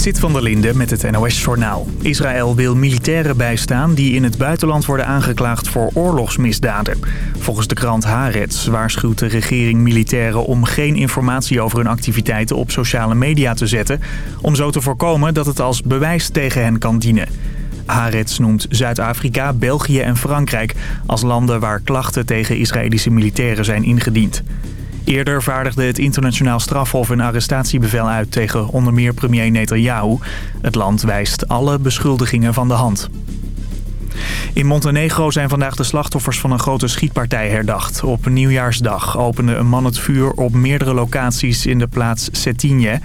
Zit van der Linde met het NOS-journaal. Israël wil militairen bijstaan die in het buitenland worden aangeklaagd voor oorlogsmisdaden. Volgens de krant Haaretz waarschuwt de regering militairen om geen informatie over hun activiteiten op sociale media te zetten... om zo te voorkomen dat het als bewijs tegen hen kan dienen. Haaretz noemt Zuid-Afrika, België en Frankrijk als landen waar klachten tegen Israëlische militairen zijn ingediend. Eerder vaardigde het internationaal strafhof een arrestatiebevel uit tegen onder meer premier Netanyahu. Het land wijst alle beschuldigingen van de hand. In Montenegro zijn vandaag de slachtoffers van een grote schietpartij herdacht. Op nieuwjaarsdag opende een man het vuur op meerdere locaties in de plaats Cetinje.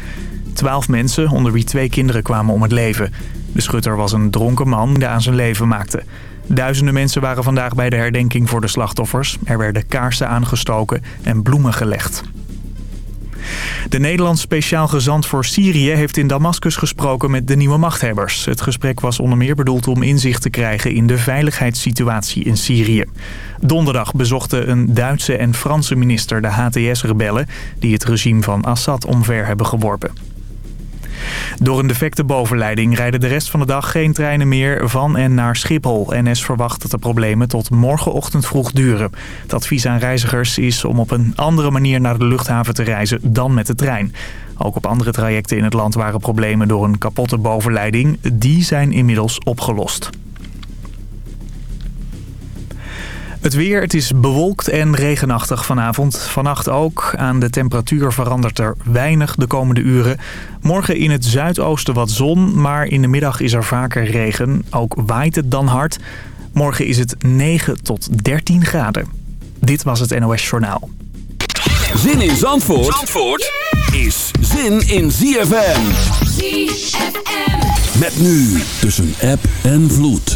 Twaalf mensen, onder wie twee kinderen, kwamen om het leven. De schutter was een dronken man die aan zijn leven maakte. Duizenden mensen waren vandaag bij de herdenking voor de slachtoffers. Er werden kaarsen aangestoken en bloemen gelegd. De Nederlands speciaal gezant voor Syrië heeft in Damascus gesproken met de nieuwe machthebbers. Het gesprek was onder meer bedoeld om inzicht te krijgen in de veiligheidssituatie in Syrië. Donderdag bezochten een Duitse en Franse minister de HTS-rebellen... die het regime van Assad omver hebben geworpen. Door een defecte bovenleiding rijden de rest van de dag geen treinen meer van en naar Schiphol. NS verwacht dat de problemen tot morgenochtend vroeg duren. Het advies aan reizigers is om op een andere manier naar de luchthaven te reizen dan met de trein. Ook op andere trajecten in het land waren problemen door een kapotte bovenleiding. Die zijn inmiddels opgelost. Het weer, het is bewolkt en regenachtig vanavond. Vannacht ook. Aan de temperatuur verandert er weinig de komende uren. Morgen in het zuidoosten wat zon, maar in de middag is er vaker regen. Ook waait het dan hard. Morgen is het 9 tot 13 graden. Dit was het NOS Journaal. Zin in Zandvoort, Zandvoort is zin in ZFM. ZFM. Met nu tussen app en vloed.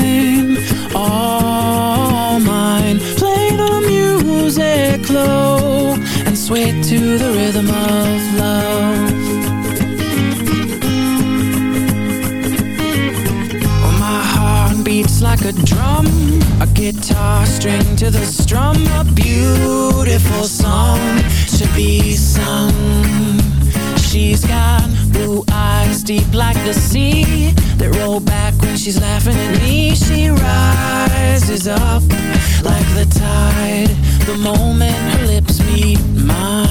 And sway to the rhythm of love. My heart beats like a drum A guitar string to the strum A beautiful song to be sung. She's deep like the sea. That roll back when she's laughing at me. She rises up like the tide. The moment her lips meet mine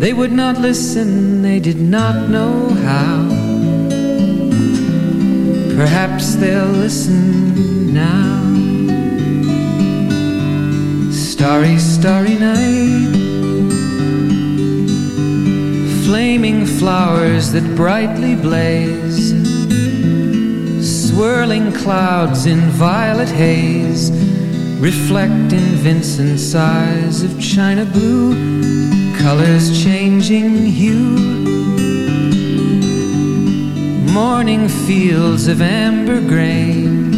They would not listen, they did not know how. Perhaps they'll listen now. Starry, starry night. Flaming flowers that brightly blaze. Swirling clouds in violet haze. Reflect in Vincent's eyes of china blue. Colors changing hue. Morning fields of amber grain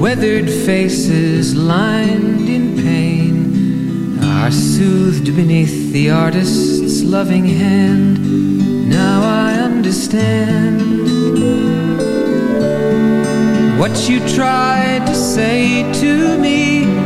Weathered faces lined in pain Are soothed beneath the artist's loving hand. Now I understand. What you tried to say to me,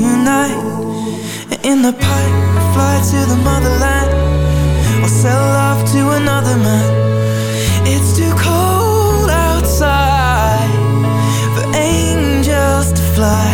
tonight. In the pipe, fly to the motherland. Or sell love to another man. It's too cold outside For angels to fly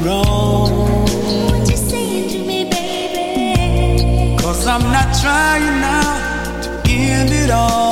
What you saying to me. Cause I'm not trying now to end it all.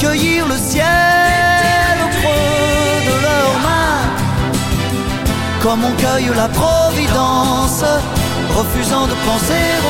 qui cueillirent le ciel au creux de leurs mains, comme on cueille la providence, refusant de penser au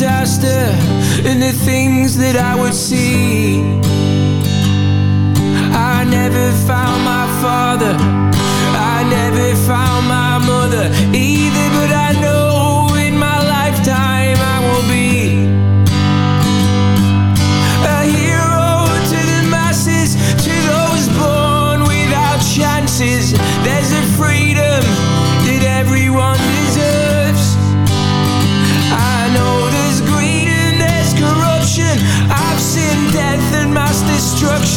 disaster and the things that I would see. I never found my father, I never found my mother either, but I know in my lifetime I will be a hero to the masses, to those born without chances. There's a freedom that everyone